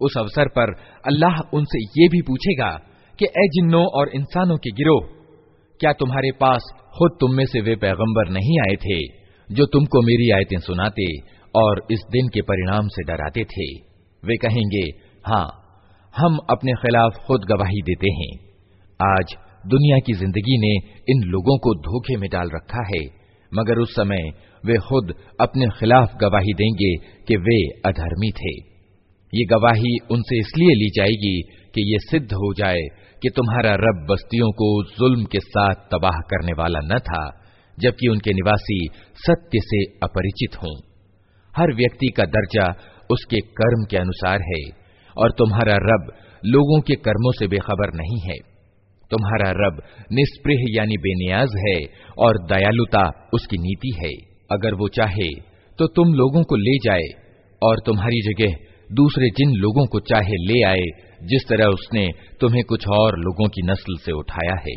उस अवसर पर अल्लाह उनसे ये भी पूछेगा कि, ए जिन्नों और इंसानों के गिरोह, क्या तुम्हारे पास खुद तुम में से वे पैगंबर नहीं आए थे, जो तुमको मेरी आयतें सुनाते और इस दिन के परिणाम से डराते थे? वे कहेंगे हाँ हम अपने खिलाफ खुद गवाही देते हैं। आज दुनिया की ज़िंदगी ने इन लोगों को धोखे में डाल रखा है, मगर उस समय वे खुद अपने खिलाफ गवाही देंगे कि वे अधर्मी थे। ये गवाही उनसे इसलिए ली जाएगी कि ये सिद्ध हो जाए कि तुम्हारा रब बस्तियों को जुल्म के साथ तबाह करने वाला न था, जबकि उनके निवासी सत्य से अपरिचित हों। हर व्यक्ति का दर्जा उसके कर्म के अनुसार है, और तुम्हारा रब लोगों के कर्मों से बेखबर नहीं है। तुम्हारा रब निष्प्रिय यानी बेनियाज है, और दयालुता उसकी नीति है। अगर वो चाहे तो तुम लोगों को ले जाए, और तुम्हारी जगह दूसरे जिन लोगों को चाहे ले आए, जिस तरह उसने तुम्हें कुछ और लोगों की नस्ल से उठाया है।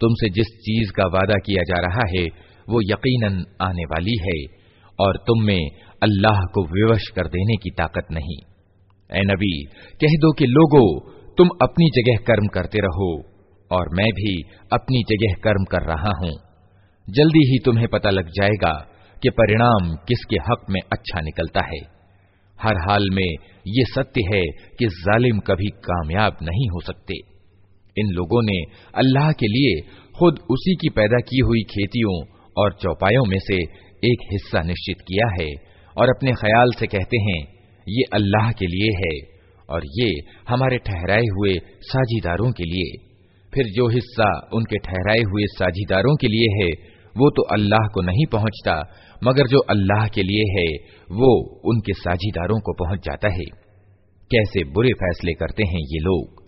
तुमसे जिस चीज़ का वादा किया जा रहा है, वो यकीनन आने वाली है, और तुम में अल्लाह को विवश कर देने की ताकत नहीं। ए नबी, कह दो कि लोगो, तुम अपनी जगह कर्म करते रहो, और मैं भी अपनी जगह कर्म कर रहा हूँ। जल्दी ही तुम्हें पता लग जाएगा कि परिणाम किसके हक में अच्छा निकलता है। हर हाल में ये सत्य है कि जालिम कभी कामयाब नहीं हो सकते। इन लोगों ने अल्लाह के लिए खुद उसी की पैदा की हुई खेतियों और चौपायों में से एक हिस्सा निश्चित किया है और अपने ख्याल से कहते हैं, ये अल्लाह के लिए है और ये हमारे ठहराए हुए साझीदारों के लिए। फिर जो हिस्सा उनके ठहराए हुए साझीदारों के लिए है वो तो अल्लाह को नहीं पहुंचता मगर जो अल्लाह के लिए है वो उनके साझीदारों को पहुंच जाता है कैसे बुरे फैसले करते हैं ये लोग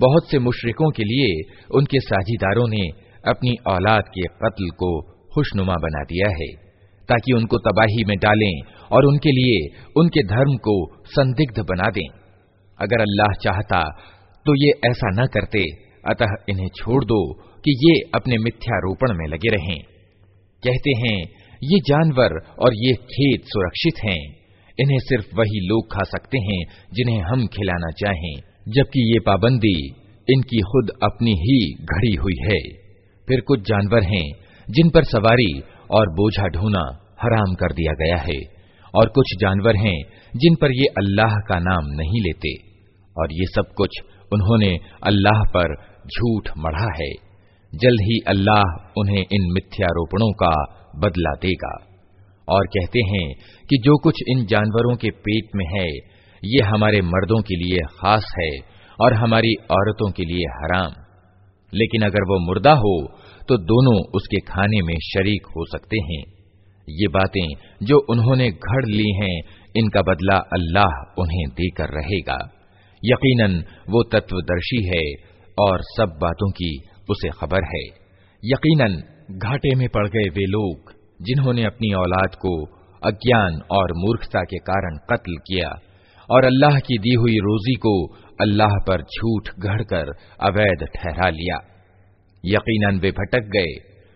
बहुत से मुशरिकों के लिए उनके साझीदारों ने अपनी औलाद के कत्ल को खुशनुमा बना दिया है, ताकि उनको तबाही में डालें और उनके लिए उनके धर्म को संदिग्ध बना दें। अगर अल्लाह चाहता तो ये ऐसा न करते, अतः इन्हें छोड़ दो कि ये अपने मिथ्यारोपण में लगे रहें। कहते हैं, ये जानवर और ये खेत सुरक्षित हैं, इन्हें सिर्फ़ वही लोग खा सकते हैं जिन्हें हम खिलाना चाहें। जबकि ये पाबंदी इनकी खुद अपनी ही घड़ी हुई है। फिर कुछ जानवर हैं जिन पर सवारी और बोझा ढोना हराम कर दिया गया है, और कुछ जानवर हैं जिन पर ये अल्लाह का नाम नहीं लेते, और ये सब कुछ उन्होंने अल्लाह पर झूठ मढ़ा है। जल्द ही अल्लाह उन्हें इन मिथ्यारोपणों का बदला देगा। और कहते हैं कि जो कुछ इन जानवरों के पेट में है ये हमारे मर्दों के लिए खास है और हमारी औरतों के लिए हराम। लेकिन अगर वो मुर्दा हो तो दोनों उसके खाने में शरीक हो सकते हैं। ये बातें जो उन्होंने घड़ ली हैं, इनका बदला अल्लाह उन्हें देकर रहेगा। यकीनन, वो तत्वदर्शी है और सब बातों की उसे खबर है। यकीनन, घाटे में पड़ गए वे लोग, जिन्होंने अपनी औलाद को अज्ञान और मूर्खता के कारण कत्ल किया और अल्लाह की दी हुई रोजी को अल्लाह पर झूठ गढ़कर अवैध ठहरा लिया यकीनन वे भटक गए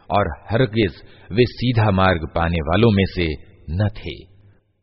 और हरगिज वे सीधा मार्ग पाने वालों में से न थे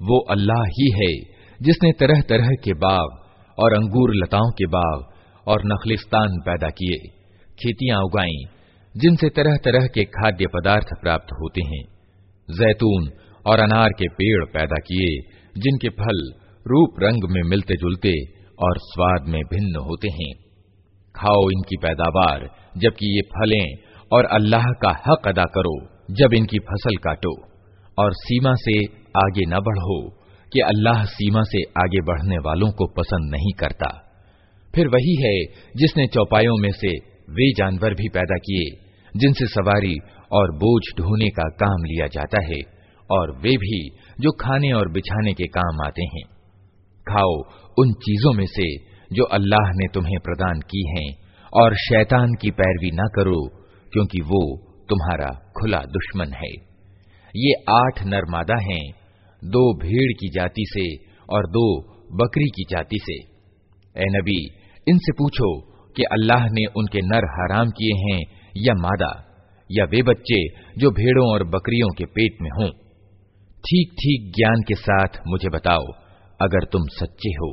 वो अल्लाह ही है जिसने तरह तरह के बाग और अंगूर लताओं के बाग और नखलिस्तान पैदा किए खेतियां उगाई जिनसे तरह तरह के खाद्य पदार्थ प्राप्त होते हैं जैतून और अनार के पेड़ पैदा किए, जिनके फल रूप रंग में मिलते जुलते और स्वाद में भिन्न होते हैं। खाओ इनकी पैदावार, जबकि ये फलें और अल्लाह का हक अदा करो, जब इनकी फ़सल काटो। और सीमा से आगे न बढ़ो, कि अल्लाह सीमा से आगे बढ़ने वालों को पसंद नहीं करता। फिर वही है जिसने चौपायों में से वे जानवर भी पैदा किए, जिनसे सवारी और बोझ ढोने का काम लिया जाता है, और वे भी जो खाने और बिछाने के काम आते हैं। खाओ उन चीज़ों में से जो अल्लाह ने तुम्हें प्रदान की हैं, और शैतान की पैरवी ना करो, क्योंकि वो तुम्हारा खुला दुश्मन है। ये आठ नरमादा हैं, दो भीड़ की जाति से और दो बकरी की जाति से। ए नबी, इनसे पूछो कि अल्लाह ने उनके नर हराम किए हैं या मादा? या वे बच्चे जो भेड़ों और बकरियों के पेट में हों ठीक ठीक ज्ञान के साथ मुझे बताओ अगर तुम सच्चे हो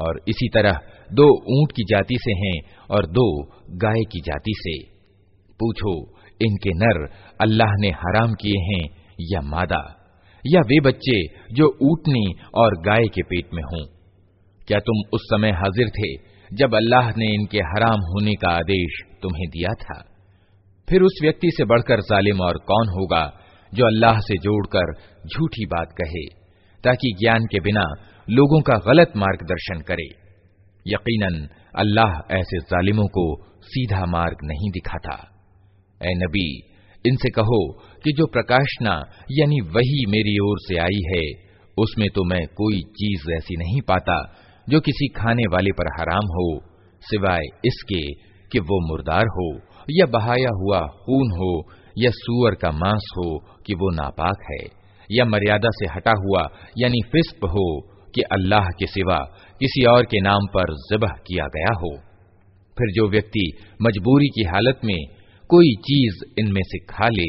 और इसी तरह दो ऊंट की जाति से हैं और दो गाय की जाति से पूछो इनके नर अल्लाह ने हराम किए हैं या मादा? या वे बच्चे जो ऊटनी और गाय के पेट में हों? क्या तुम उस समय हाजिर थे जब अल्लाह ने इनके हराम होने का आदेश तुम्हें दिया था? फिर उस व्यक्ति से बढ़कर जालिम और कौन होगा जो अल्लाह से जोड़कर झूठी बात कहे, ताकि ज्ञान के बिना लोगों का गलत मार्गदर्शन करे? यकीनन, अल्लाह ऐसे जालिमों को सीधा मार्ग नहीं दिखाता। ए नबी, इनसे कहो कि जो प्रकाशना, यानी वही मेरी ओर से आई है, उसमें तो मैं कोई चीज़ ऐसी नहीं पाता, जो किसी खाने वाले पर हराम हो, सिवाय इसके कि वो मुर्दार हो, या बहाया हुआ खून हो, या सुअर का मांस हो कि वो नापाक है, या मर्यादा से हटा हुआ, यानी फिस्प हो कि अल्लाह के सिवा किसी और के नाम पर जबह किया गया हो। फिर जो व्यक्ति मजबूरी की हालत में कोई चीज इनमें से खा ले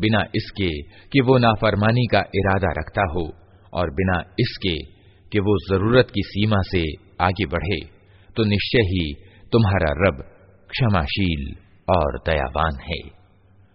बिना इसके कि वो नाफरमानी का इरादा रखता हो और बिना इसके कि वो जरूरत की सीमा से आगे बढ़े तो निश्चय ही तुम्हारा रब क्षमाशील और दयावान है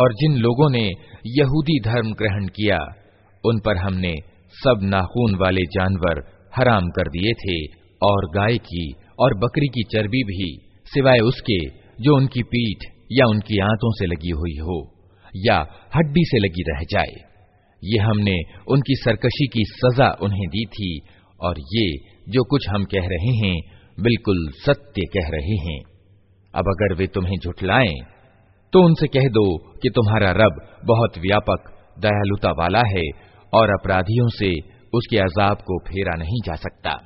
और जिन लोगों ने यहूदी धर्म ग्रहण किया उन पर हमने सब नाखून वाले जानवर हराम कर दिए थे, और गाय की और बकरी की चर्बी भी, सिवाय उसके, जो उनकी पीठ या उनकी आंतों से लगी हुई हो, या हड्डी से लगी रह जाए। ये हमने उनकी सरकशी की सजा उन्हें दी थी, और ये जो कुछ हम कह रहे हैं, बिल्कुल सत्य कह रहे हैं। अब अगर वे तुम्हें झुठलाएँ तो उनसे कह दो कि तुम्हारा रब बहुत व्यापक, दयालुता वाला है और अपराधियों से उसके अजाब को फेरा नहीं जा सकता।